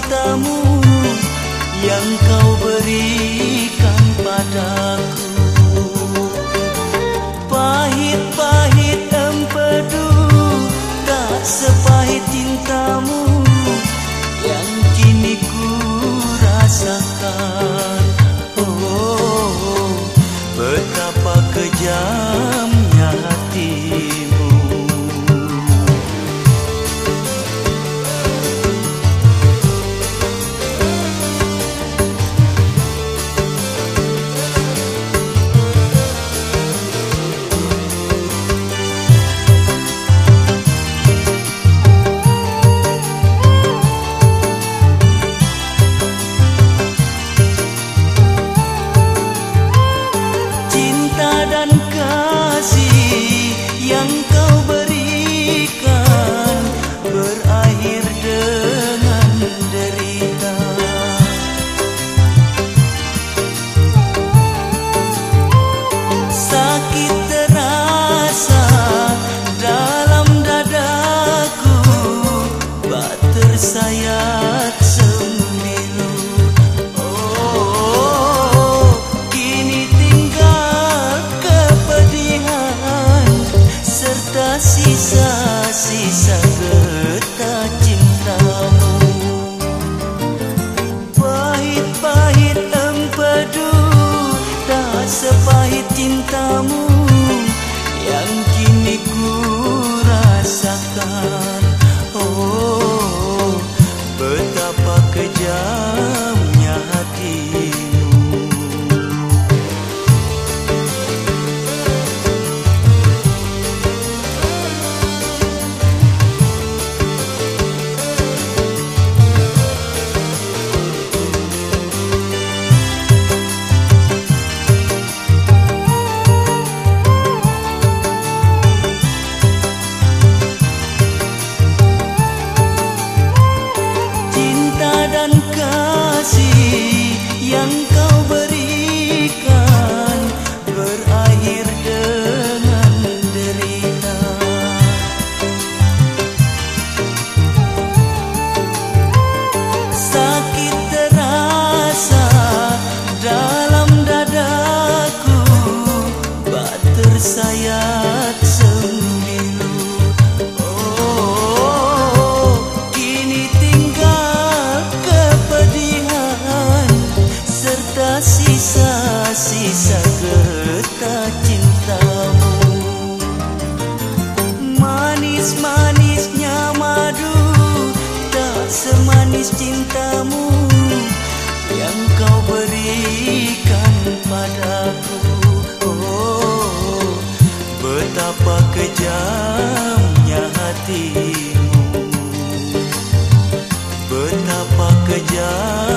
cintamu yang kau berikan padaku. Pahit-pahit empedu tak sepahit cintamu yang kini ku rasakan. Oh, betapa kejam sisa-sisa getah cintamu. Pahit-pahit empedu tak sepahit cintamu yang kini ku saya betapa kejamnya hatimu. Betapa kejamnya